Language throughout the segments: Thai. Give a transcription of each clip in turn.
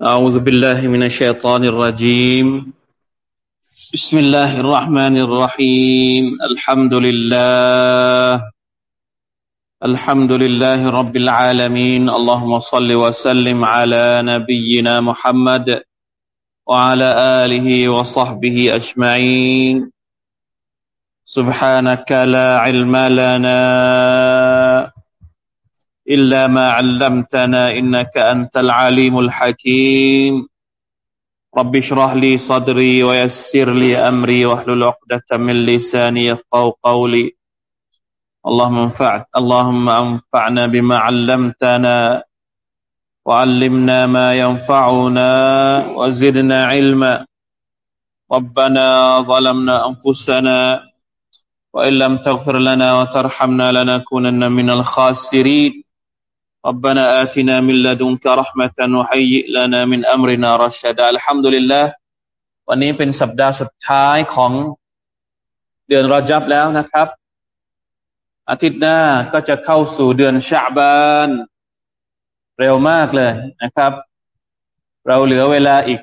أعوذ بالله من الشيطان الرجيم. بسم الله الرحمن الرحيم. الحمد لله. الحمد لله رب العالمين. اللهم صل وسلم على نبينا محمد وعلى آله وصحبه أجمعين. سبحانك لا علم لنا إلا ما علمتنا إنك أنت العليم الحكيم. رب اشرح لي صدري ويسر لي أمري واحلل عقدة من لساني يفقه قولي. اللهم انفع اللهم انفعنا بما علمتنا وعلمنا ما ينفعنا وزدنا علما. ربنا ظلمنا أنفسنا وإن لم تغفر لنا وترحمنا لنكونن من الخاسرين. ربنا آتنا من لدنك رحمة وهيئ لنا من أمرنا رشدا الحمد لله วันนี้เป็นสัปดาห์สุดท้ายของเดือนรอจับแล้วนะครับ อาทิตย์หน้าก็จะเข้าสู่เดือนชาบานเร็วมากเลยนะครับ เราเหลือเวลาอีก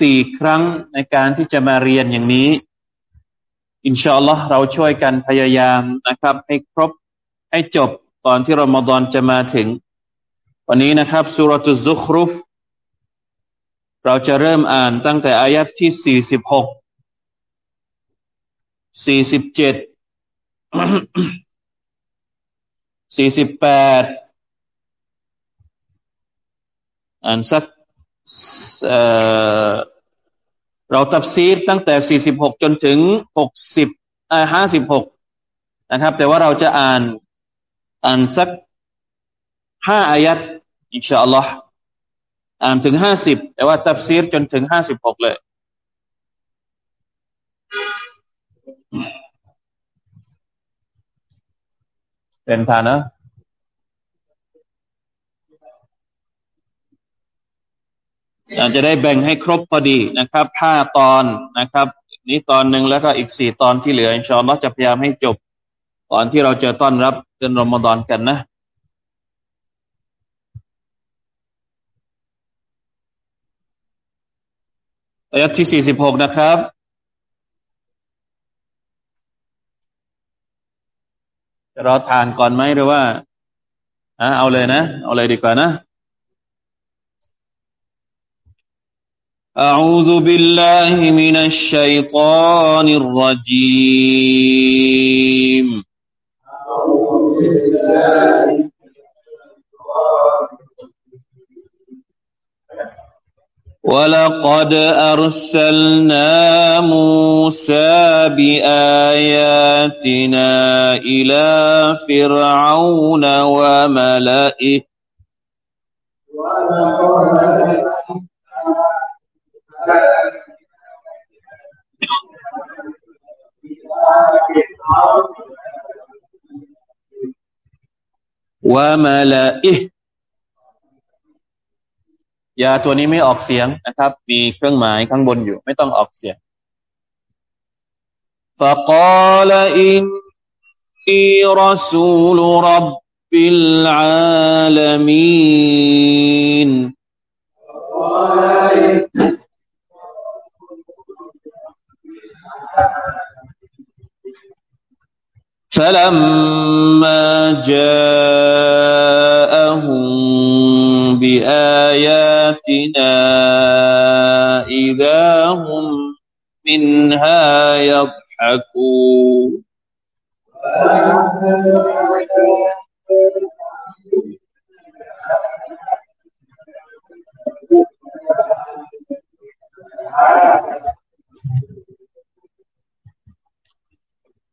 สี่ครั้งในการที่จะมาเรียนอย่างนี้ อินชาอัลลอฮ์เราช่วยกันพยายามนะครับ ให้ครบให้จบตอนที่รอมฎอนจะมาถึง วันนี้นะครับสุรตุซุครุฟ เราจะเริ่มอ่านตั้งแต่อายัดที่สี่สิบหกสี่สิบเจ็ดสี่สิบแปดอ่านสักเอ่อเราตับซีดตั้งแต่สี่สิบหกจนถึงหกสิบอ่าห้าสิบหกนะครับ แต่ว่าเราจะอ่าน อ่านสักห้าอายัด อินชาอัลลอฮ์อ่านถึงห้าสิบแต่ว่าตัฟซีรจนถึงห้าสิบหกเลยเป็นทานนะอาจจะได้แบ่งให้ครบพอดีนะครับห้าตอนนะครับ นี้ตอนหนึ่งแล้วก็อีกสี่ตอนที่เหลือ อินชาอัลลอฮ์จะพยายามให้จบ ก่อนที่เราจะต้อนรับเดือนรอมฎอนกันนะ อายะที่สี่สิบหกนะครับ จะรอทานก่อนไหมหรือว่าอ่ะเอาเลยนะ เอาเลยดีกว่านะ أعوذ بالله من الشيطان الرجيم أعوذ بالله ولقد أرسلنا موسى بآياتنا إلى فرعون وملئه. وملئه. ยาตัวนี้ไม่ออกเสียงนะครับ มีเครื่องหมายข้างบนอยู่ ไม่ต้องออกเสียงฟะกาลอินนีรสูลรับบิลอาลามีนฟะลัมมาจาอห์ بآياتنا إذا هم منها يضحكون.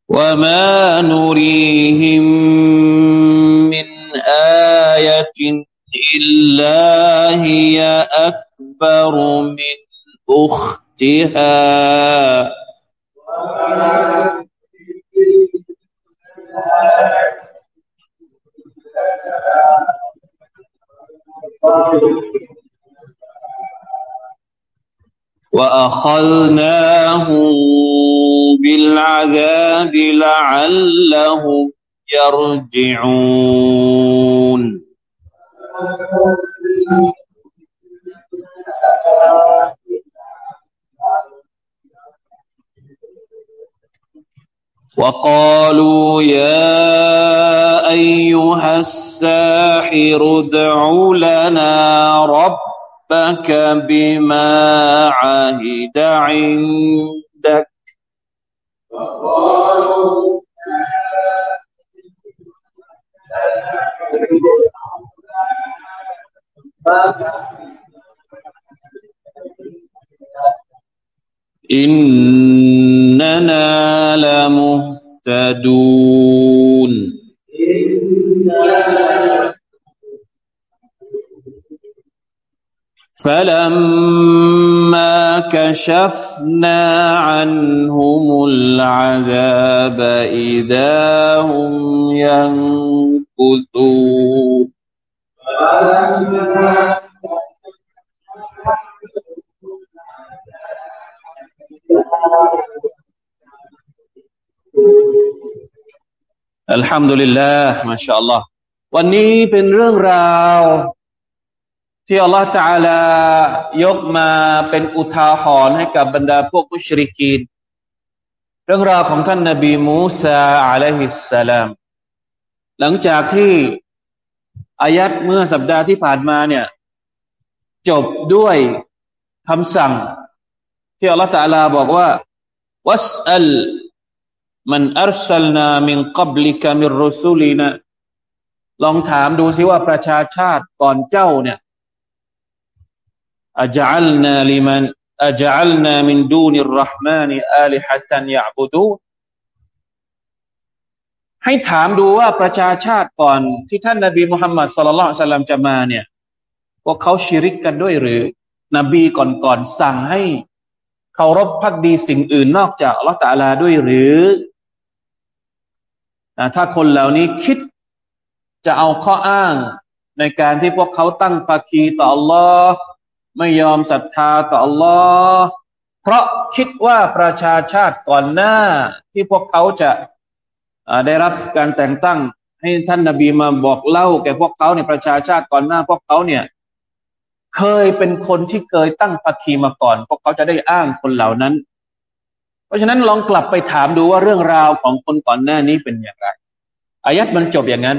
وما نريهم أختها وأخذناهم بالعذاب لعلهم يرجعون. ربك بما عهد عندك. إننا فلما كشفنا عنهم العذاب إذا هم ينكثونอัลฮัมดุลิลลาห์มาชาอัลลอฮ์วันนี้เป็นเรื่องราว ที่อัลลอฮฺตาลายกมาเป็นอุทาหรณ์ให้กับบรรดาพวกมุชริกีน เรื่องราวของท่านนบีมูซาอะลัยฮิสสลาม หลังจากที่อายัดเมื่อสัปดาห์ที่ผ่านมาเนี่ย จบด้วยคำสั่ง ที่อัลลอฮฺตาลาบอกว่าวัสอัลมันอัลสลนามินกับลิกามิรุสุลีนะลองถามดูสิว่าประชาชาติก่อนเจ้าเนี่ย อาจัลนาลิมันอาจัลนามินดูนิรรห์มานิอาลิฮัตันยาบุดูให้ถามดูว่าประชาชาติก่อนที่ท่านนบีมุฮัมมัดสลลัลสัลลัมจะมาเนี่ยพวกเขาชิริกกันด้วยหรือ นบีก่อนๆสั่งให้เคารพพักดีสิ่งอื่นนอกจากลลอฮฺตาลาด้วยหรือถ้าคนเหล่านี้คิดจะเอาข้ออ้างในการที่พวกเขาตั้งภาคีต่อ Allah ไม่ยอมศรัทธาต่อ Allah เพราะคิดว่าประชาชาติก่อนหน้า ที่พวกเขาจะได้รับการแต่งตั้ง ให้ท่านนาบีมาบอกเล่าแก่พวกเขาเนี่ยประชาชาติก่อนหน้า พวกเขาเนี่ย เคยเป็นคนที่เคยตั้งภาคีมาก่อน พวกเขาจะได้อ้างคนเหล่านั้น เพราะฉะนั้นลองกลับไปถามดูว่าเรื่องราวของคนก่อนหน้านี้เป็นอย่างไรอายัดมันจบอย่างนั้น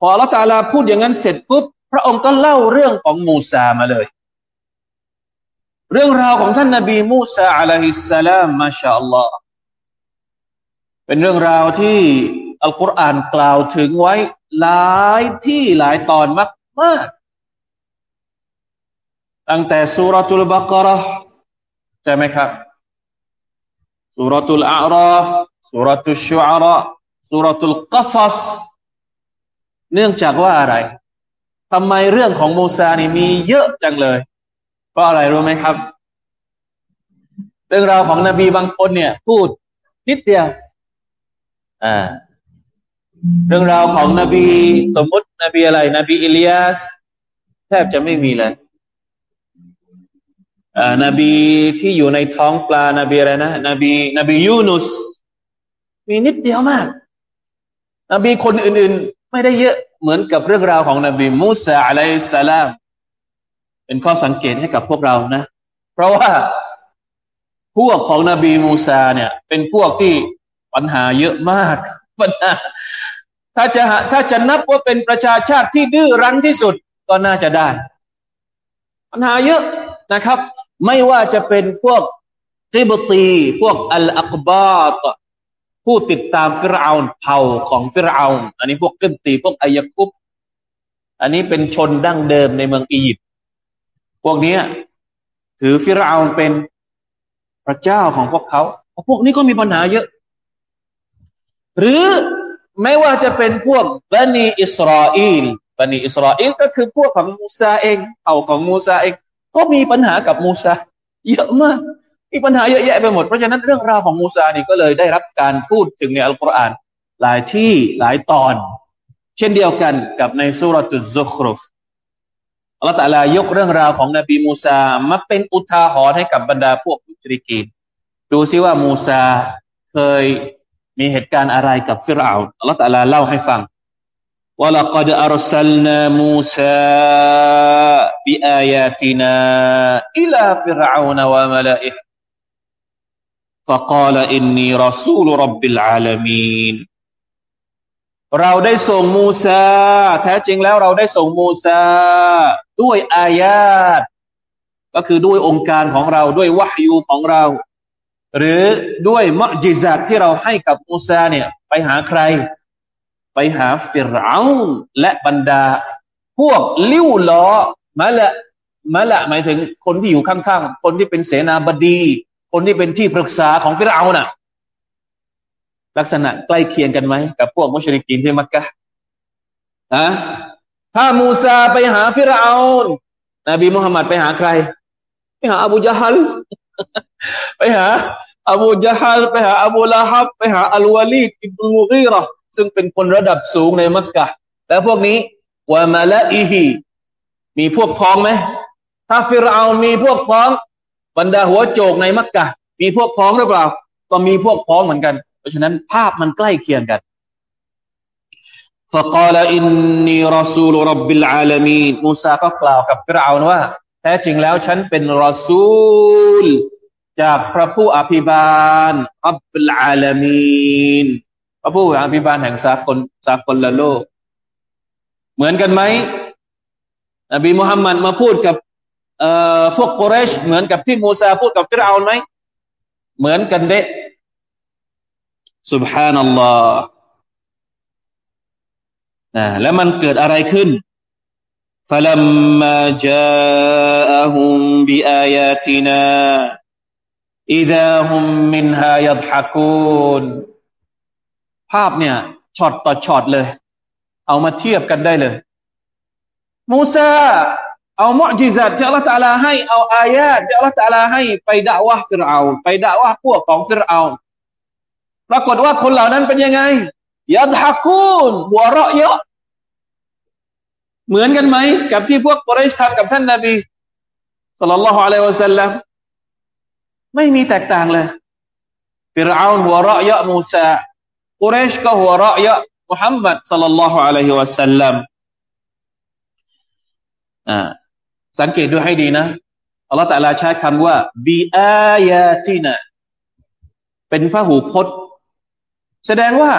พอละตาลาพูดอย่างนั้นเสร็จปุ๊บพระองค์ก็เล่าเรื่องของมูซามาเลย เรื่องราวของท่านนาบีมูซาอะลัยฮิสสลามมาชาอัลลอฮ์เป็นเรื่องราวที่อัลกุรอานกล่าวถึงไว้หลายที่หลายตอนมากมากตั้งแต่สุรทูลบากรใช่ไหมครับสุรตุลอาราฟสุรตุชุอาระสุรตุลกัซัสเนื่องจากว่าอะไรทำไมเรื่องของมูซานี่มีเยอะจังเลย ราะอะไรรู้ไหมครับ เรื่องราวของนบีบางคนเนี่ย พูดนิดเดียวอ่าเรื่องราวของนบีสมมตินบีอะไร นบีอิลียาสแทบจะไม่มีเลยนบีที่อยู่ในท้องปลา นบีอะไรนะนบี นบียูนุส มีนิดเดียวมาก นบีคนอื่น ๆ ไม่ได้เยอะเหมือนกับเรื่องราวของนบีมูซาอะลัยสลาม เป็นข้อสังเกตให้กับพวกเรานะ เพราะว่าพวกของนบีมูซาเนี่ย เป็นพวกที่ปัญหาเยอะมากปัญหาถ้าจะถ้าจะนับว่าเป็นประชาชาติที่ดื้อรั้นที่สุดก็น่าจะได้ ปัญหาเยอะนะครับ ไม่ว่าจะเป็นพวกกิบตี พวกอัลอักบาตผู้ติดตามฟิรเอาเผ่าของฟิรเอาอันนี้พวกกิบตี พวกอายกุบอันนี้เป็นชนดั้งเดิมในเมืองอียิปต์ วกนี้ถือฟิรเอาเป็นพระเจ้าของพวกเขาพวกนี้ก็มีปัญหาเยอะ หรือไม่ว่าจะเป็นพวกบันีอิสราเอลบันีอิสราเอลก็คือพวกของมูซาเองเผ่าของมูซาเอง ก็มีปัญหากับมูซาเยอะมากมีปัญหาเยอะแยะไปหมดเพราะฉะนั้นเรื่องราวของมูซานี่ก็เลยได้รับการพูดถึงในอัลกุรอานหลายที่หลายตอน เช่นเดียวกันกับในสุรตุซุครุฟ อัลลอฮฺตะลายกเรื่องราวของนบีมูซามาเป็นอุทาหรณ์ให้กับบรรดาพวกมุชริกีนดูซิว่ามูซาเคยมีเหตุการณ์อะไรกับฟิรเอาอัลลอฮฺตะลาเล่าให้ฟัง ولقد أرسلنا موسى بآياتنا إلى فرعون وملئه فقال إني رسول رب العالمين เราได้ส่งมูซาแท้จริงแล้วเราได้ส่งมูซาด้วยอายาตก็คือด้วยองค์การของเราด้วยวะฮยูของเรา หรือด้วยมะจิซัตที่เราให้กับมูซาเนี่ย ไปหาใคร ไปหาฟิรเอาและบรรดา พวกลิ้วล้อมาละมาละหมายถึงคนที่อยู่ข้างๆ คนที่เป็นเสนาบดี คนที่เป็นที่ปรึกษาของฟิรเอาน่ะ ลักษณะใกล้เคียงกันไหมกับพวกมุชริกีนที่มักกะฮะถ้ามูซาไปหาฟิรเอานนบีมุฮัมมัดไปหาใคร ไปหาอบูจาฮัลไปหาอบูจาฮัลไปหาอบูลาฮับไปหาอัลวาลีอิบนุมุกีรอซึ่งเป็นคนระดับสูงในมักกะแล้วพวกนี้วามาละอีฮีมีพวกพ้องไหมถ้าฟิรเอามีพวกพ้อง บรรดาหัวโจกในมักกะมีพวกพ้องหรือเปล่า ก็มีพวกพ้องเหมือนกันเพราะฉะนั้นภาพมันใกล้เคียงกัน فقال إني رسول رب العالمين มูซาก็กล่าวกับฟิรเอานว่าแท้จริงแล้วฉันเป็นรอซูล จากพระผู้อภิบาลอับลอาลามีนพระผู้อภิบาลแห่งสากลสากลละโลก เหมือนกันไหมนบีมุฮัมมัดมาพูดกับเอ่อพวกโกเรช เหมือนกับที่มูซาพูดกับฟิรเอานไหมเหมือนกันเดะ سبحان อัลลอฮ์แล้วมันเกิดอะไรขึ้น فلما جاءهم بآياتنا إذا هم منها يضحكون ภาพเนี่ยช็อตต่อช็อตเลย เอามาเทียบกันได้เลย มูซาเอามุจิซัตที่อัลลอฮฺตาลาให้เอาอายาที่อัลลอฮฺตาลาให้ไปด่าวะฟิรเอาไปด่าวะพวกของฟิรเอา ปรากฏว่าคนเหล่านั้นเป็นยังไงยัดฮักูนหัวเราะเยอะเหมือนกันไหมกับที่พวกกุเรชทำกับท่านนาบีสุลต่านละฮ์อะลัยวะสัลลัมไม่มีแตกต่างเลยฟิรเอาหัวเราะเยอะมูซากุเรชก็หัวเราะเยอะมุฮัมมัดสัลลัลลอฮุอะลัยวะสัลลัมอ่าสังเกตดูให้ดีนะอัลลอฮฺตะลาใช้คำว่าบีอายาตินะเป็นพระหูพจน์ แสดงว่า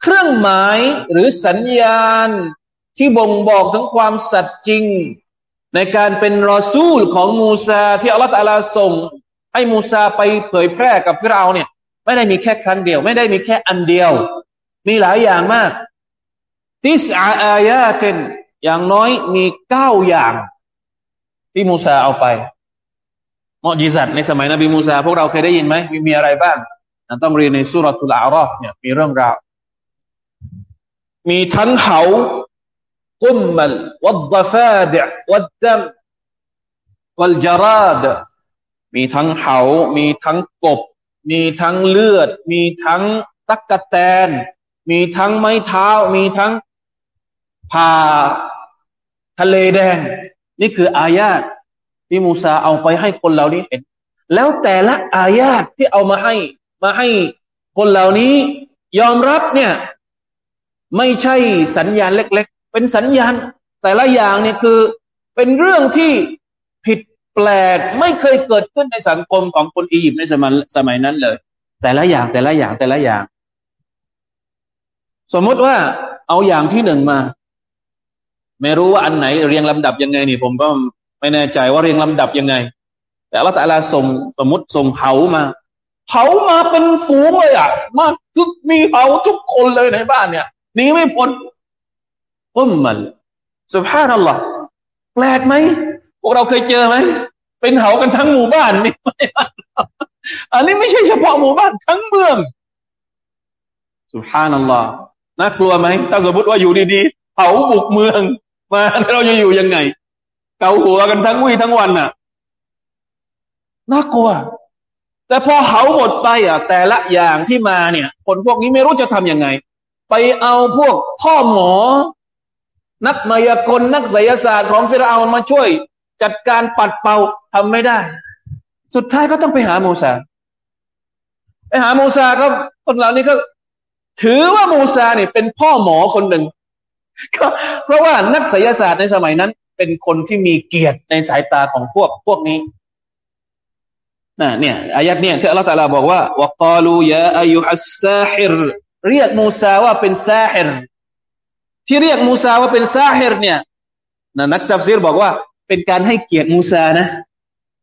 เครื่องหมายหรือสัญญาณที่บ่งบอกถึงความสัตย์จริง ในการเป็นรอซูลของมูซาที่อัลลอฮฺตาลาส่ง ให้มูซาไปเผยแพร่กับฟิรเอาน์เนี่ย ไม่ได้มีแค่ครั้งเดียว ไม่ได้มีแค่อันเดียว มีหลายอย่างมาก تسع آياتอย่างน้อยมีเก้าอย่าง ที่มูซาเอาไปมอจิซัตในสมัยนบีมูซาพวกเราเคยได้ยินไหมมีมีอะไรบ้าง ต้องเรียนในสุรทูลอารอฟเนี่ยมีเรื่องราว มีทั้งเขากุมมัลวัดดฟาดวัดดัมวัลจาราดมีทั้งเหามีทั้งกบ มีทั้งเลือด มีทั้งตักกะแตน มีทั้งไม้เท้า มีทั้งผ่าทะเลแดง นี่คืออายาตที่มูซาเอาไปให้คนเหล่านี้เห็น แล้วแต่ละอายาตที่เอามาให้ มาให้คนเหล่านี้ยอมรับเนี่ย ไม่ใช่สัญญาณเล็ก ๆ เป็นสัญญาณแต่ละอย่างเนี่ยคือเป็นเรื่องที่ผิดแปลกไม่เคยเกิดขึ้นในสังคมของคนอียิปต์ในสมัยสมัยนั้นเลย แต่ละอย่างแต่ละอย่างแต่ละอย่าง สมมติว่าเอาอย่างที่หนึ่งมา ไม่รู้ว่าอันไหนเรียงลำดับยังไงนี่ผมก็ไม่แน่ใจว่าเรียงลำดับยังไง แต่ละแต่ละส่งสมมติส่งเหามา เหามาเป็นฝูงเลยอะ มากคือมีเหาทุกคนเลยในบ้านเนี่ยหนีไม่พ้นอุมมันสุภาพนัลลอฮ์แปลกไหมพวกเราเคยเจอไหมเป็นเหากันทั้งหมู่บ้านนี่อันนี้ไม่ใช่เฉพาะหมู่บ้านทั้งเมืองสุภาพนัลลอฮ์น่ากลัวไหมถ้าสมมติว่าอยู่ดีๆเหาบุกเมือง มาเราจะอยู่ยังไงเกาหัวกันทั้งวี่ทั้งวันน่ะน่ากลัว แต่พอเหาหมดไปอะแต่ละอย่างที่มาเนี่ย คนพวกนี้ไม่รู้จะทำยังไง ไปเอาพวกพ่อหมอ นักมายากลนักไสยศาสตร์ของฟิรเอามาช่วย จัดการปัดเป่าทำไม่ได้ สุดท้ายก็ต้องไปหามูซาไปหามูซาก็คนเหล่านี้ก็ถือว่ามูซาเนี่ยเป็นพ่อหมอคนหนึ่งก็เพราะว่านักไสยศาสตร์ในสมัยนั้น เป็นคนที่มีเกียรติในสายตาของพวกพวกนี้ นะเนี่ยอายัดเนี่ยที่อัลลอฮฺตะลาบอกว่าوقالوا يا أيها الساحر เรียกมูซาว่าเป็น ساحر ที่เรียกมูซาว่าเป็น ساحر เนี่ยนะนักตัฟซีรบอกว่าเป็นการให้เกียรติมูซานะ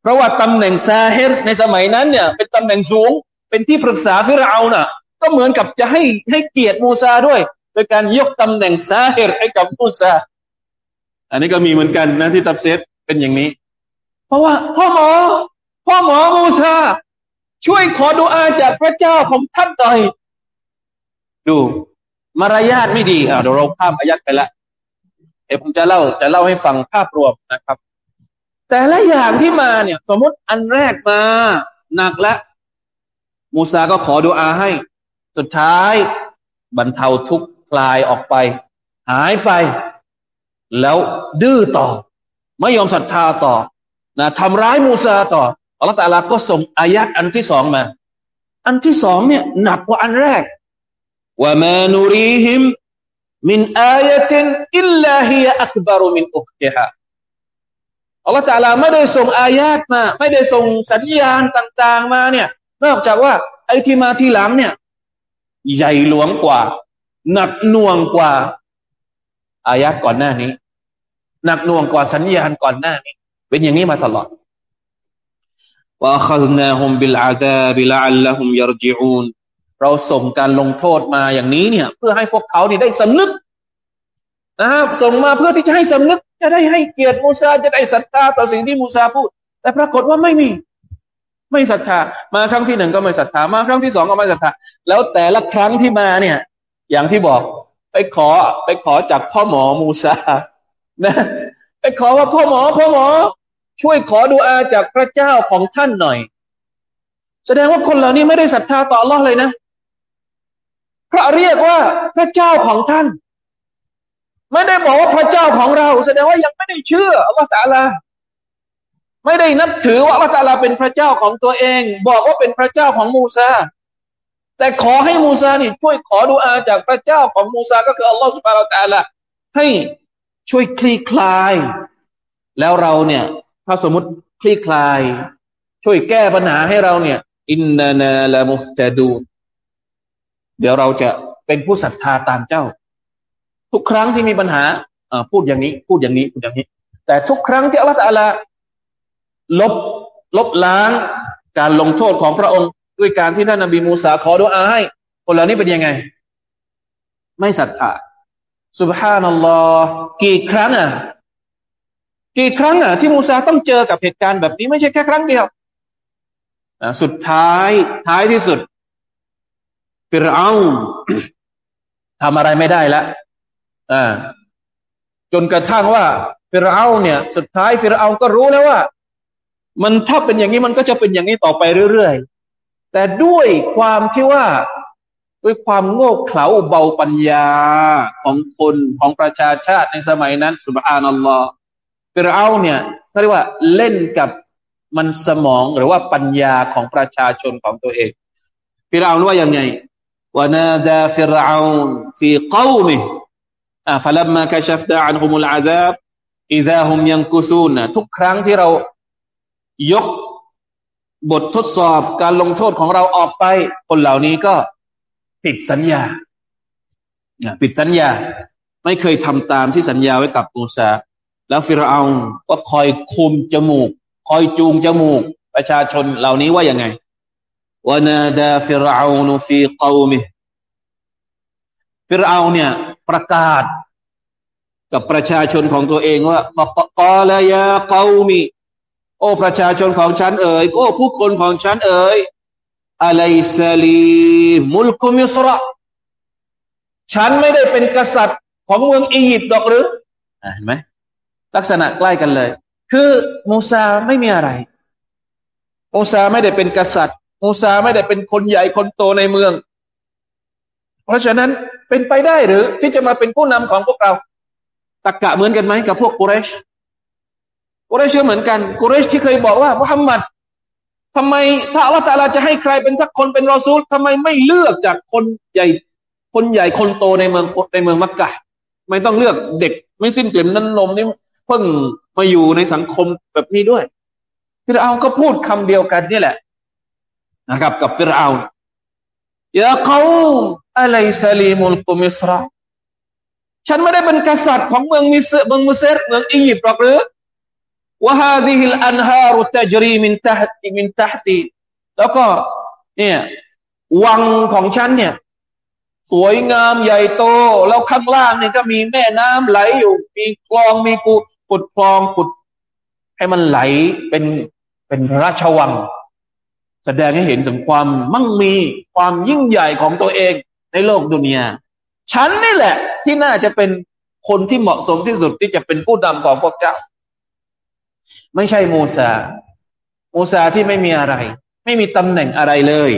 เพราะว่าตำแหน่ง ساحر ในสมัยนั้นเนี่ย เป็นตำแหน่งสูง เป็นที่ปรึกษาฟิรเอาน่ะ ก็เหมือนกับจะให้ให้เกียรติมูซาด้วย โดยการยกตำแหน่งซาฮิรให้กับมูซาอันนี้ก็มีเหมือนกันนะที่ตัฟซีรเป็นอย่างนี้ เพราะว่าพ่อหมอ พ่อหมอมูซาช่วยขอดุอาจากพระเจ้าของท่านหน่อย ดูมารยาทไม่ดีอ่าเดี๋ยวเราภาพอายัดไปละเดี๋ยวผมจะเล่าจะเล่าให้ฟังภาพรวมนะครับ แต่ละอย่างที่มาเนี่ย สมมติอันแรกมาหนักแล้วมูซาก็ขอดุอาให้ สุดท้าย บรรเทาทุกข์คลายออกไป หายไป แล้วดื้อต่อ ไม่ยอมศรัทธาต่อนะทำร้ายมูซาต่อ อัลลอฮฺตาลาก็ส่งอายัดอันที่สองมา อันที่สองเนี่ยหนักกว่าอันแรกว่ามานูรีฮิมมินอายะตินإلا هي أكبر من أختها อัลลอฮฺตาลาไม่ได้ส่งอายัดมาไม่ได้ส่งสัญญาณต่าง ๆ มาเนี่ย นอกจากว่าไอ้ที่มาทีหลังเนี่ย ใหญ่หลวงกว่า หนักหน่วงกว่า อายัดก่อนหน้านี้ หนักหน่วงกว่าสัญญาณก่อนหน้านี้ เป็นอย่างนี้มาตลอด وأخذناهم بالعذاب لعلهم يرجعونเราส่งการลงโทษมาอย่างนี้เนี่ย เพื่อให้พวกเขาเนี่ได้สำนึกนะครับส่งมาเพื่อที่จะให้สำนึก จะได้ให้เกียรติมูซาจะได้ศรัทธาต่อสิ่งที่มูซาพูด แต่ปรากฏว่าไม่มี ไม่ศรัทธามาครั้งที่หนึ่งก็ไม่ศรัทธามาครั้งที่สองก็ไม่ศรัทธาแล้วแต่ละครั้งที่มาเนี่ย อย่างที่บอก ไปขอไปขอจากพ่อหมอมูซานะ ไปขอว่าพ่อหมอพ่อหมอ ช่วยขอดูอาจากพระเจ้าของท่านหน่อย แสดงว่าคนเหล่านี้ไม่ได้ศรัทธาต่อ Allah เลยนะ พระเรียกว่าพระเจ้าของท่าน ไม่ได้บอกว่าพระเจ้าของเรา แสดงว่ายังไม่ได้เชื่ออัลลอฮฺตาลาไม่ได้นับถือว่าอัลลอฮฺตาลาเป็นพระเจ้าของตัวเอง บอกว่าเป็นพระเจ้าของมูซาแต่ขอให้มูซานี่ช่วยขอดูอาจากพระเจ้าของมูซาก็คืออัลลอฮฺสุบฮานาตาลาให้ช่วยคลี่คลาย แล้วเราเนี่ย ถ้าสมมติคลี่คลาย ช่วยแก้ปัญหาให้เราเนี่ย อินนานาละมุจะดู เดี๋ยวเราจะเป็นผู้ศรัทธาตามเจ้า ทุกครั้งที่มีปัญหาพูดอย่างนี้ พูดอย่างนี้พูดอย่างนี้ แต่ทุกครั้งที่อัลลอฮฺลบลบล้างการลงโทษของพระองค์ ด้วยการที่ท่านนบีมูซาขอดุอาให้ คนเหล่านี้เป็นยังไง ไม่ศรัทธาสุบฮานัลลอฮ์กี่ครั้งอะ กี่ครั้งอะที่มูซาต้องเจอกับเหตุการณ์แบบนี้ไม่ใช่แค่ครั้งเดียวสุดท้ายท้ายที่สุดฟิรเอาทำอะไรไม่ได้ล้วอ่าจนกระทั่งว่าฟิรเอาเนี่ย สุดท้ายฟิรเอาก็รู้แล้วว่า มันถ้าเป็นอย่างนี้มันก็จะเป็นอย่างนี้ต่อไปเรื่อยๆ แต่ด้วยความที่ว่าด้วยความโง่เขลาเบาปัญญาของคนของประชาชาติในสมัยนั้นسبحان الله ฟิรเอาเนี่ยเขาเรียกว่าเล่นกับมันสมองหรือว่าปัญญาของประชาชนของตัวเองฟิรเอาว่ายังไงونادى فرعون في قوم อ่า فلما كشفنا عنهم العذاب إذا هم ينكثون ทุกครั้งที่เรายกบททดสอบการลงโทษของเราออกไป คนเหล่านี้ก็ผิดสัญญาผิดสัญญา ไม่เคยทำตามที่สัญญาไว้กับมูซา แล้วฟิรเอาก็คอยคุมจมูก คอยจูงจมูก ประชาชนเหล่านี้ว่ายังไงวนาดาฟิรเอานฟีกอมิฟิรเอาเนี่ย ประกาศ กับประชาชนของตัวเองว่าฟกอลยาเกามีโอ้ประชาชนของฉันเอ๋ยโอ้ผู้คนของฉันเอ๋ยอะไรซาลีมุลกุมิสระฉันไม่ได้เป็นกษัตริย์ของเมืองอียิปต์ดอกหรือเห็นไหม ลักษณะใกล้กันเลย คือมูซาไม่มีอะไร มูซาไม่ได้เป็นกษัตริย์ มูซาไม่ได้เป็นคนใหญ่คนโตในเมือง เพราะฉะนั้นเป็นไปได้หรือที่จะมาเป็นผู้นำของพวกเราตะกกะเหมือนกันไหมกับพวกกุเรชกุเรชเหมือนกันกุเรชที่เคยบอกว่ามุฮัมมัดทำไมถ้าอัลลอฮฺตาลาจะให้ใครเป็นสักคนเป็นรอซูลทำไมไม่เลือกจากคนใหญ่ คนใหญ่คนโตในเมืองในเมืองมักกะไม่ต้องเลือกเด็ก ไม่สิ้นเปลี่ยนนั้นนมนี่ พิ่งมาอยู่ในสังคมแบบนี้ด้วยฟิรเอาก็พูดคำเดียวกันนี่แหละ นะครับ กับฟิรเอายาเขาأليس لي ملك مصر ฉันไม่ได้เป็นกษัตริย์ของเมืองมิสเมืองมุเซรเมืองอียิปต์หรอกหรือوهذه الأنهار تجري من تح من تحتي แล้วก็เนี่ยวังของฉันเนี่ย สวยงามใหญ่โต แล้วข้างล่างเนี่ยก็มีแม่น้ำไหลอยู่ มีคลองมีกู ขุดคลองขุด ให้มันไหลเป็นเป็นราชวัง แสดงให้เห็นถึงความมั่งมีความยิ่งใหญ่ของตัวเองในโลกดุนยาฉันนี่แหละ ที่น่าจะเป็นคนที่เหมาะสมที่สุดที่จะเป็นผู้นำของพวกเจ้า ไม่ใช่มูซา มูซาที่ไม่มีอะไร ไม่มีตำแหน่งอะไรเลย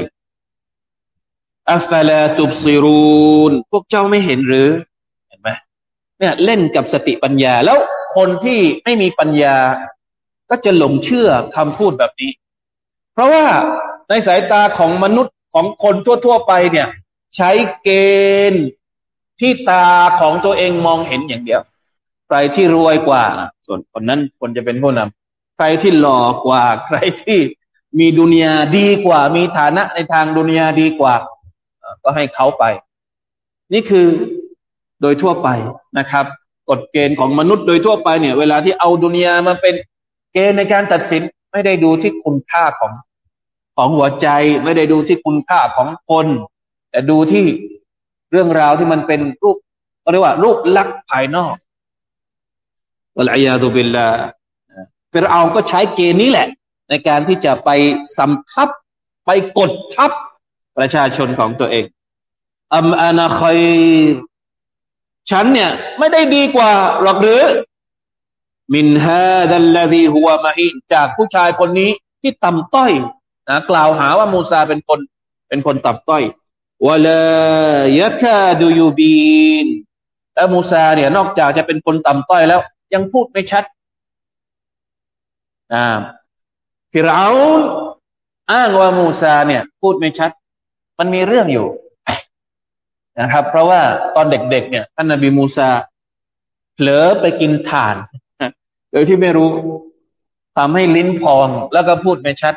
อัฟลาตุบซิรูน พวกเจ้าไม่เห็นหรือ เห็นไหมเนี่ยเล่นกับสติปัญญาแล้ว คนที่ไม่มีปัญญา ก็จะหลงเชื่อคำพูดแบบนี้ เพราะว่าในสายตาของมนุษย์ของคนทั่ว ๆ ไปเนี่ย ใช้เกณฑ์ที่ตาของตัวเองมองเห็นอย่างเดียว ใครที่รวยกว่า ส่วนคนนั้นคนจะเป็นผู้นำใครที่หล่อกว่า ใครที่มีดุนยาดีกว่า มีฐานะในทางดุนยาดีกว่า ก็ให้เขาไป นี่คือโดยทั่วไปนะครับ กฎเกณฑ์ของมนุษย์โดยทั่วไปเนี่ย เวลาที่เอาดุนยามาเป็นเกณฑ์ในการตัดสินไม่ได้ดูที่คุณค่าของของหัวใจ ไม่ได้ดูที่คุณค่าของคน แต่ดูที่เรื่องราวที่มันเป็นรูปเรียกว่า รูปลักษณ์ภายนอกอัลอยาตุบิลลาฟิรเอาก็ใช้เกณฑ์นี้แหละ ในการที่จะไปสำทับไปกดทับประชาชนของตัวเองอัมอานาคอย ฉันเนี่ยไม่ได้ดีกว่าหรอกหรือ มินฮาดัลลดีหัวมาฮิจากผู้ชายคนนี้ที่ต่ำต้อยนะกล่าวหาว่ามูซาเป็นคน เป็นคนต่ำต้อยวลายะคาดูยูบีนแล้วมูซาเนี่ยนอกจากจะเป็นคนต่ำต้อยแล้ว ยังพูดไม่ชัดอ่าฟิรเอาอ้างว่ามูซาเนี่ย พูดไม่ชัด มันมีเรื่องอยู่ นะครับ เพราะว่าตอนเด็กๆเนี่ยท่านนบีมูซาเผลอไปกินถ่าน โดยที่ไม่รู้ทำให้ลิ้นพองแล้วก็พูดไม่ชัด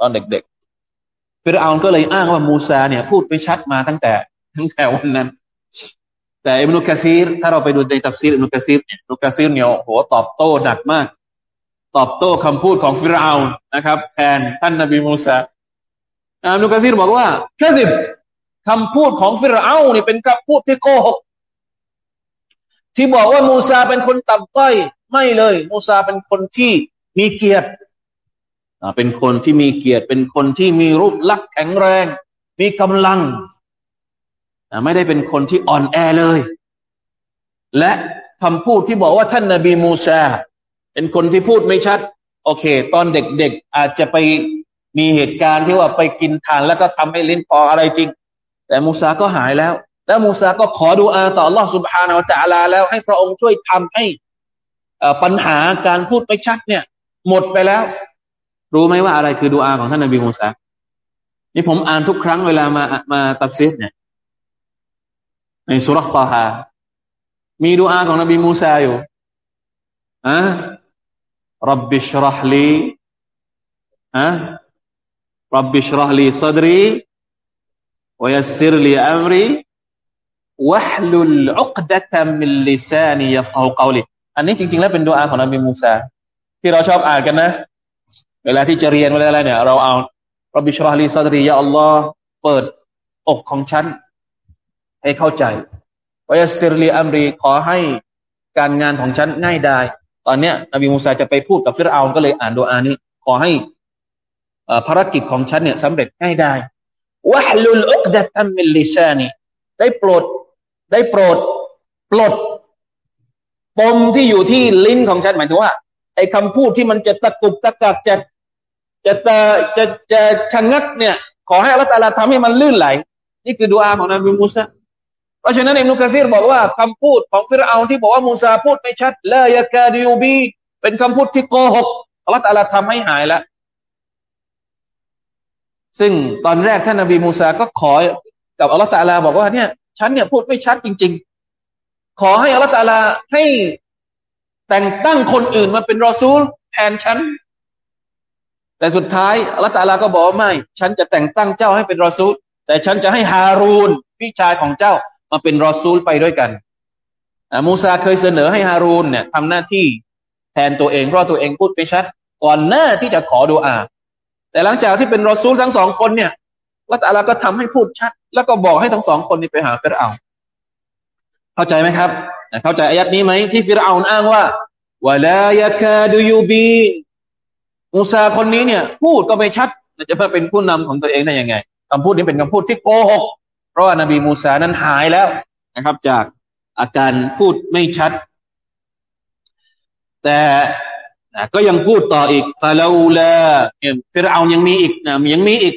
ตอนเด็กๆฟิรเอาก็เลยอ้างว่ามูซาเนี่ย พูดไม่ชัดมาตั้งแต่ ตั้งแต่วันนั้น แต่อิบนุกะซีรถ้าเราไปดูในตัฟซีรอิบนุกะซีรอิบนุกะซีรเนี่ยโหตอบโต้หนักมาก ตอบโต้คำพูดของฟิรเอานะครับ แทนท่านนบีมูซาอิบนุกะซีรบอกว่าแค่สิบ คำพูดของฟิรเอานี่เป็นคำพูดที่โกหก ที่บอกว่ามูซาเป็นคนต่ำต้อย ไม่เลย มูซาเป็นคนที่มีเกียรติเป็นคนที่มีเกียรติ เป็นคนที่มีรูปลักษณ์แข็งแรง มีกำลัง ไม่ได้เป็นคนที่อ่อนแอเลย และคำพูดที่บอกว่าท่านนาบีมูซาเป็นคนที่พูดไม่ชัด โอเค ตอนเด็กๆอาจจะไปมีเหตุการณ์ที่ว่าไปกินทานแล้วก็ทำให้ลิ้นพออะไรจริง แต่มูซาก็หายแล้ว แล้วมูซาก็ขอดูอาต่อ Allah سبحانه และ تعالى แล้วให้พระองค์ช่วยทำให้ปัญหาการพูดไม่ชัดเนี่ย หมดไปแล้วรู้ไหมว่าอะไรคือดูอาของท่านนบีมูซานี่ผมอ่านทุกครั้งเวลามามาตับซิดเนี่ย ในสุรษตาฮามีดูอาของนบีมูซาอยู่อะรับบิชรหลีอะรับบิชรหลีซัดรี วยัสซิรลีอัมรีวะฮลุลอุกดะตัมมิลลิซานียฟกฮุกาลีอันนี้จริง ๆ แล้วเป็นดูอาของนบีมูซาที่เราชอบอ่านกันนะ เวลาที่จะเรียนเวลาอะไรเนี่ยเราเอาرب اشرح لي صدري يا الله เปิดอกของฉัน ให้เข้าใจวายซิรลีอัมรีขอให้การงานของฉันง่ายได้ตอนเนี้ยนบีมูซาจะไปพูดกับฟิรเอาก็เลยอ่านดูอานี้ ขอให้ภารกิจของฉันเนี่ยสำเร็จง่ายได้ วะฮลุลอุกดะตัมมิลลิซานีได้โปรด ได้โปรด ปลด ปมที่อยู่ที่ลิ้นของฉันหมายถึงว่า ไอ้คำพูดที่มันจะตะกุกตะกักจะจะจะจะจะชะงักเนี่ย ขอให้อัลลอฮฺทำให้มันลื่นไหล นี่คือดูอาของนบีมูซาเพราะฉะนั้นอิบนุกะซีรบอกว่าคำพูดของฟิรเอาที่บอกว่ามูซาพูดไม่ชัด لا يكاد يبين เป็นคำพูดที่โกหกอัลลอฮฺทำให้หายแล้ว ซึ่งตอนแรกท่านนบีมูซาก็ขอกับอัลลอฮฺตาลา บอกว่าเนี่ยฉันเนี่ยพูดไม่ชัดจริง ๆ ขอให้อัลลอฮฺตาลาให้แต่งตั้งคนอื่นมาเป็นรอซูลแทนฉัน แต่สุดท้ายอัลลอฮฺตาลาก็บอกว่าไม่ ฉันจะแต่งตั้งเจ้าให้เป็นรอซูล แต่ฉันจะให้ฮารูนพี่ชายของเจ้ามาเป็นรอซูลไปด้วยกันมูซาเคยเสนอให้ฮารูนเนี่ยทำหน้าที่แทนตัวเองเพราะตัวเองพูดไม่ชัด ก่อนหน้าที่จะขอดูอา แต่หลังจากที่เป็นรอซูลทั้งสองคนเนี่ยอัลลอฮฺตาลาก็ทำให้พูดชัด แล้วก็บอกให้ทั้งสองคนนี้ไปหาฟิรเอาเข้าใจไหมครับ เข้าใจอายัดนี้ไหมที่ฟิรเอาอ้างว่าวลายกาดูยูบีมูซาคนนี้เนี่ย พูดก็ไม่ชัดจะมาเป็นผู้นำของตัวเองได้ยังไงคำพูดนี้เป็นคำพูดที่โกหกเพราะว่านาบีมูซานั้นหายแล้วนะครับ จากอาการพูดไม่ชัด แต่ ก็ยังพูดต่ออีกฟาลาลาฟิรเอายังมีอีกนะยังมีอีก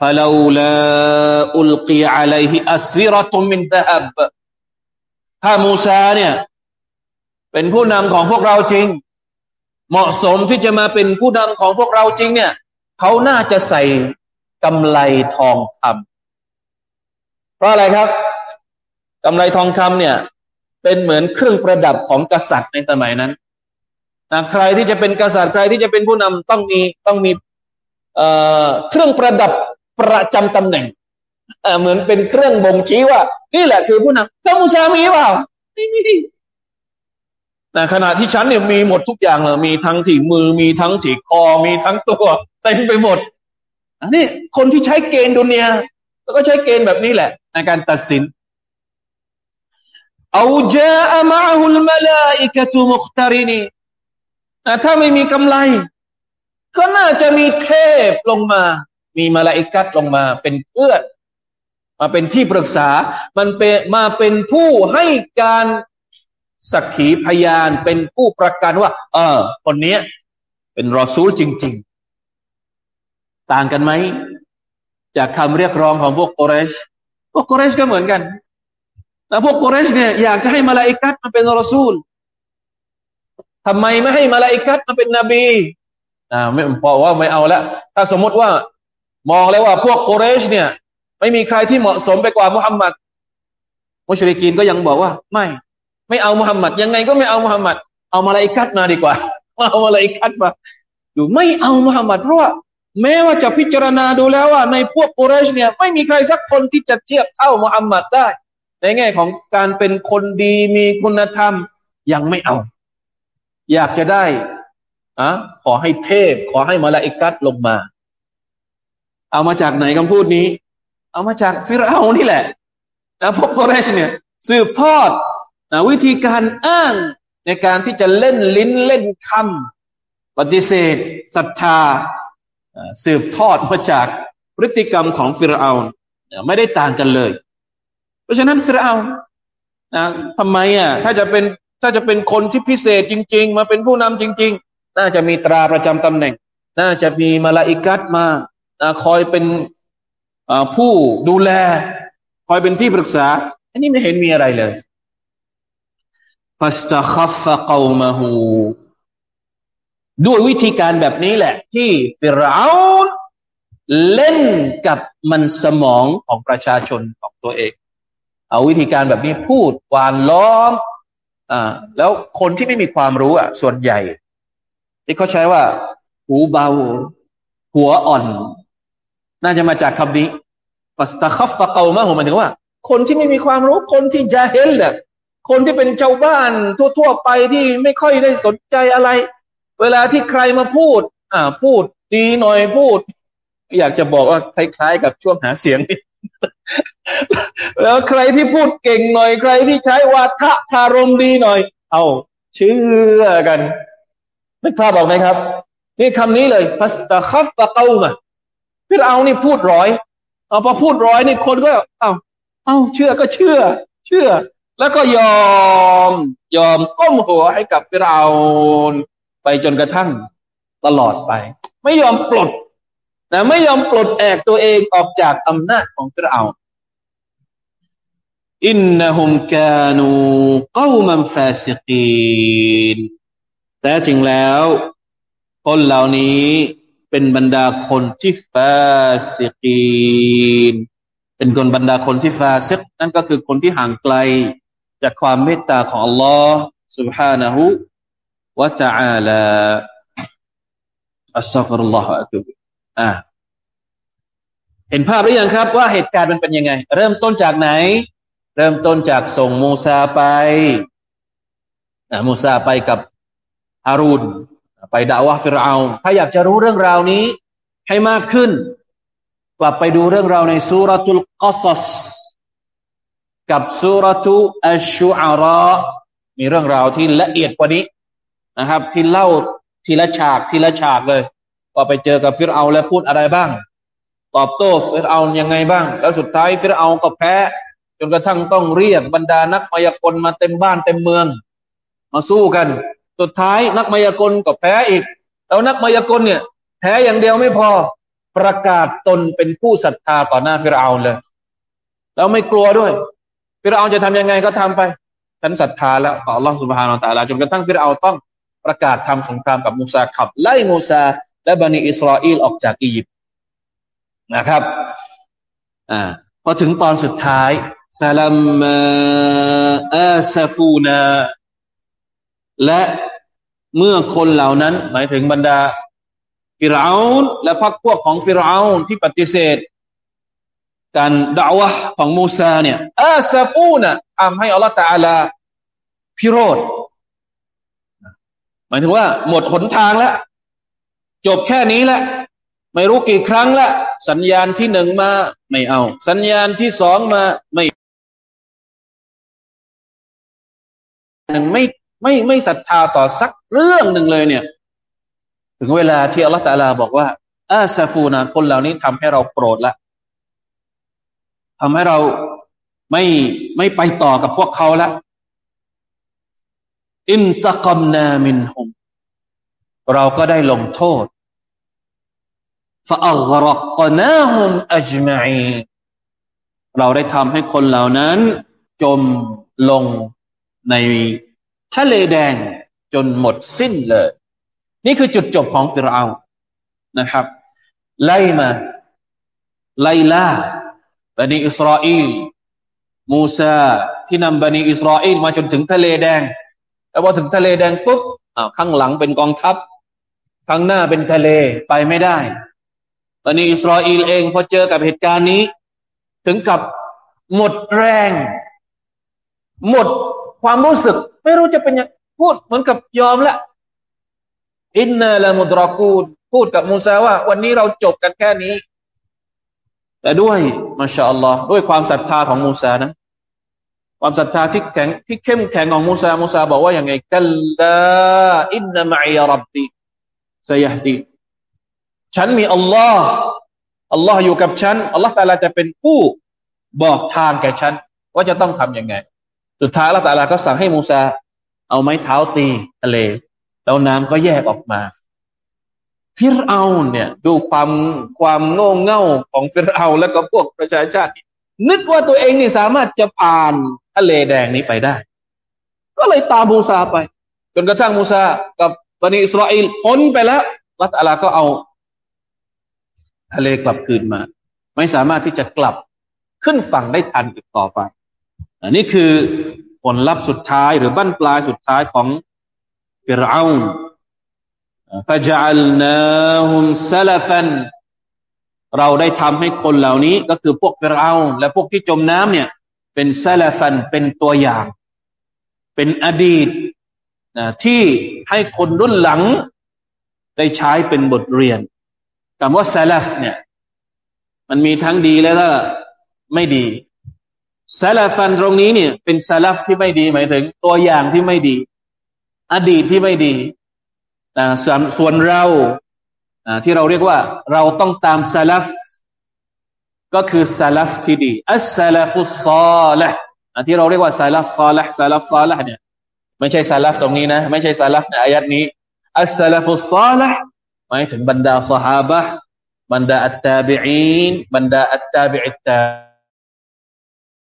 ฟาลาลาอุลกีอะลัยฮิอัสฟิรตุมินดะฮับถ้ามูซาเนี่ย เป็นผู้นำของพวกเราจริง เหมาะสมที่จะมาเป็นผู้นำของพวกเราจริง เนี่ย เขาน่าจะใส่กำไลทองคำเพราะอะไรครับกำไลทองคำเนี่ย เป็นเหมือนเครื่องประดับของกษัตริย์ในสมัยนั้น นะใครที่จะเป็นกษัตริย์ใครที่จะเป็นผู้นำต้องมีต้องมีเอ่อเครื่องประดับประจำตำแหน่งเหมือนเป็นเครื่องบ่งชี้ว่า นี่แหละคือผู้นำแล้วมูซามีเปล่าไม่มีนะขณะที่ฉันเนี่ยมีหมดทุกอย่างเลยมีทั้งที่มือมีทั้งที่คอมีทั้งตัวเต็มไปหมดอันนี้คนที่ใช้เกณฑ์ดุนยแล้วก็ใช้เกณฑ์แบบนี้แหละ ในการตัดสินเอาจาอมาฮุลมาลาอิกะตุมุคตารินี ถ้าไม่มีกำไร ก็น่าจะมีเทพลงมา มีมาลาอิกัตลงมาเป็นเพื่อน มาเป็นที่ปรึกษา มันเป็นมาเป็นผู้ให้การสักขีพยานเป็นผู้ประกันว่า เออ คนนี้เป็นรอซูลจริง ๆ ต่างกันไหม จากคำเรียกร้องของพวกโกเรช พวกโกเรชก็เหมือนกันแต่พวกโกเรชเนี่ยอยากจะให้มาลาอิกัตมาเป็นรอซูล ทำไมไม่ให้มาลาอิกัตมาเป็นนบีอ่าไม่บอกว่าไม่เอาล้วถ้าสมมติว่ามองแล้วว่าพวกโกเรชเนี่ย ไม่มีใครที่เหมาะสมไปกว่ามุฮัมมัดมุชริกีนก็ยังบอกว่า ไม่ ไม่เอามุฮัมมัดยังไงก็ไม่เอามุฮัมมัดเอามาลาอิกัดมาดีกว่าเอามาลาอิกัดมาอยู่ไม่เอามุฮัมมัดเพราะว่าแม้ว่าจะพิจารณาดูแล้วว่า ในพวกกเรชเนี่ย ไม่มีใครสักคนที่จะเทียบเท่ามุฮัมมัดได้ ในแง่ของการเป็นคนดีมีคุณธรรมยังไม่เอา อยากจะได้อะขอให้เทพ ขอให้มาลาอิกัดลงมา เอามาจากไหนคำพูดนี้ เอามาจากฟิรเอานี่แหละนะพวกโกเรชเนี่ย สืบทอดนะวิธีการอ้างในการที่จะเล่นลิ้นเล่นคำปฏิเสธศรัทธาสืบทอดมาจากพฤติกรรมของฟิรเอาไม่ได้ต่างกันเลย เพราะฉะนั้นฟิรเอาทำไมอะถ้าจะเป็น ถ้าจะเป็นคนที่พิเศษจริง ๆ มาเป็นผู้นำจริง ๆ น่าจะมีตราประจำตำแหน่ง น่าจะมีมาลาอิกัตมาคอยเป็นผู้ดูแล คอยเป็นที่ปรึกษา อันนี้ไม่เห็นมีอะไรเลยฟัสตคัฟฟะกอมาหูด้วยวิธีการแบบนี้แหละ ที่ฟิรเอาเล่นกับมันสมองของประชาชนของตัวเอง เอาวิธีการแบบนี้พูดวานล้อม อ่า แล้วคนที่ไม่มีความรู้อะ ส่วนใหญ่ที่เขาใช้ว่า หูเบา หัวอ่อน น่าจะมาจากคำนี้ปัสตะคัฟฟะเกามาหมายถึงว่า คนที่ไม่มีความรู้คนที่จะเห็นแหละคนที่เป็นชาวบ้านทั่วๆไปที่ไม่ค่อยได้สนใจอะไร เวลาที่ใครมาพูด อ่า พูดดีหน่อยพูด อยากจะบอกว่าคล้ายๆ กับช่วงหาเสียงนี่ แล้วใครที่พูดเก่งหน่อย ใครที่ใช้วาทะคารมดีหน่อย เอาเชื่อกันไม่พลาดบอกไหมครับ นี่คำนี้เลยฟัสตะคัฟตะเกามาพี่เอานี่พูดร้อยเอาพอพูดร้อยนี่คนก็เอาเอาเชื่อก็เชื่อ เชื่อ แล้วก็ยอม ยอมก้มหัวให้กับฟิราอนไปจนกระทั่งตลอดไป ไม่ยอมปลดนะไม่ยอมปลดแอกตัวเองออกจากอำนาจของฟิราอน อินนะฮุมกานูกามันฟาสิกีนแต่จริงแล้ว คนเหล่านี้เป็นบรรดาคนที่ฟาสิกีน เป็นคนบรรดาคนที่ฟาสิกนั่นก็คือคนที่ห่างไกล จากความเมตตาของ Allah سبحانه และ تعالى อัสซาฟุรุลลอฮฺอะตุบอ่าเห็นภาพหรือยังครับ ว่าเหตุการณ์มันเป็นยังไง เริ่มต้นจากไหน เริ่มต้นจากส่งมูซาไปมูซาไปกับฮารูนไปด่าวะฟิรเอาถ้าอยากจะรู้เรื่องราวนี้ ให้มากขึ้น กลับไปดูเรื่องราวในสุรทูลกัสสกับสุรทูอัชชูอาระมีเรื่องราวที่ละเอียดกว่านี้นะครับ ที่เล่าทีละฉากทีละฉากเลยว่าไปเจอกับฟิรเอาและพูดอะไรบ้าง ตอบโต้ฟิรเอายังไงบ้าง แล้วสุดท้ายฟิรเอาก็แพ้ จนกระทั่งต้องเรียกบรรดานักมายากลมาเต็มบ้านเต็มเมือง มาสู้กัน สุดท้ายนักมายากลก็แพ้อีก แล้วนักมายากลเนี่ย แพ้อย่างเดียวไม่พอ ประกาศตนเป็นผู้ศรัทธาต่อหน้าฟิรเอาเลย แล้วไม่กลัวด้วยฟิรเอาจะทำยังไงก็ทำไปฉันศรัทธาแล้วต่อ Allah سبحانه และ تعالى จนกระทั่งฟิรเอาต้องประกาศทำสงครามกับมูซาขับ ไล่มูซาและบันิอิสราเอลออกจากอียิปต์นะครับอ่าพอถึงตอนสุดท้าย ซาลัมอาซาฟูนาและเมื่อคนเหล่านั้น หมายถึงบรรดา ฟิรเอานและพรรคพวกของฟิรเอานที่ปฏิเสธ การด่าวะของมูซาเนี่ยอาซาฟูนะทำให้อัลลอฮฺตาลาพิโรธหมายถึงว่า หมดหนทางแล้ว จบแค่นี้แหละไม่รู้กี่ครั้งละสัญญาณที่หนึ่งมา ไม่เอา สัญญาณที่สองมาไม่ หนึ่งไม่ไม่ไม่ศรัทธาต่อสักเรื่องหนึ่งเลยเนี่ย ถึงเวลาที่อัลลอฮฺตาลาบอกว่าอาซาฟูนาคนเหล่านี้ทำให้เราโกรธละทำให้เราไม่ไม่ไปต่อกับพวกเขาละอินตะกมนามินฮุมเราก็ได้ลงโทษฟะอักรกนาฮุมอัจมัยเราได้ทำให้คนเหล่านั้น จมลงใน ทะเลแดงจนหมดสิ้นเลย นี่คือจุดจบของฟิรเอานะครับ ไล่มา ไล่ล่าบันิอิสราเอลมูซาที่นำบันิอิสราเอลมาจนถึงทะเลแดงแต่พอถึงทะเลแดงปุ๊บข้างหลังเป็นกองทัพ ข้างหน้าเป็นทะเลไปไม่ได้บันิอิสราเอลเองพอเจอกับเหตุการณ์นี้ ถึงกับหมดแรง หมดความรู้สึก ไม่รู้จะเป็นยังพูดเหมือนกับยอมละอินนาละมุดรอกูดพูดกับมูซาว่า วันนี้เราจบกันแค่นี้ แต่ด้วยมาชาอัลลอฮ์ด้วยความศรัทธาของมูซานะ ความศรัทธาที่แข็งที่เข้มแข็งของมูซามูซาบอกว่าอย่างไงกัลลาอินนามะอีรับบีสยฮดีฉันมีอัลลอฮ์อัลลอฮ์อยู่กับฉันอัลลอฮ์แต่ละจะเป็นผู้บอกทางแก่ฉัน ว่าจะต้องทํำยังไง สุดท้ายละต่ละก็สั่งให้มูซาเอาไม้เท้าตีทะเล แล้วน้ำก็แยกออกมา ฟิรเอาเนี่ย ดูความความโง่เง่าของฟิรเอาแล้วก็พวกประชาชาติ นึกว่าตัวเองนี่สามารถจะผ่านทะเลแดงนี้ไปได้ ก็เลยตามมูซาไป จนกระทั่งมูซากับบันิอิสราเอลพ้นไปแล้วละตาลาก็เอาทะเลกลับคืนมา ไม่สามารถที่จะกลับขึ้นฝั่งได้ทันอีกต่อไปอันนี้คือ ผลลัพธ์สุดท้าย หรือบั้นปลายสุดท้ายของฟิรเอานฟะจัลนาฮุมซาลฟันเราได้ทำให้คนเหล่านี้ ก็คือพวกฟิรเอานและพวกที่จมน้ำเนี่ย เป็นซาลฟันเป็นตัวอย่าง เป็นอดีตที่ให้คนรุ่นหลัง ได้ใช้เป็นบทเรียนคำว่าซาลฟเนี่ย มันมีทั้งดีแล้วก็ไม่ดี ซาลาฟันตรงนี้เนี่ย เป็นซาลาฟที่ไม่ดีหมายถึง ตัวอย่างที่ไม่ดี อดีตที่ไม่ดีส่วนส่วนเราที่เราเรียกว่า เราต้องตามซาลาฟก็คือซาลาฟที่ดีالسلف الصالح ที่เราเรียกว่าซาลาฟซาละซาลาฟซาละเนี่ยไม่ใช่ซาลาฟตรงนี้นะ ไม่ใช่ซาลาฟในอายัดนี้السلف الصالح หมายถึงบรรดาสหาบะบรรดาอัตตาบิอีนบรรดาอัตตาบิอิตตา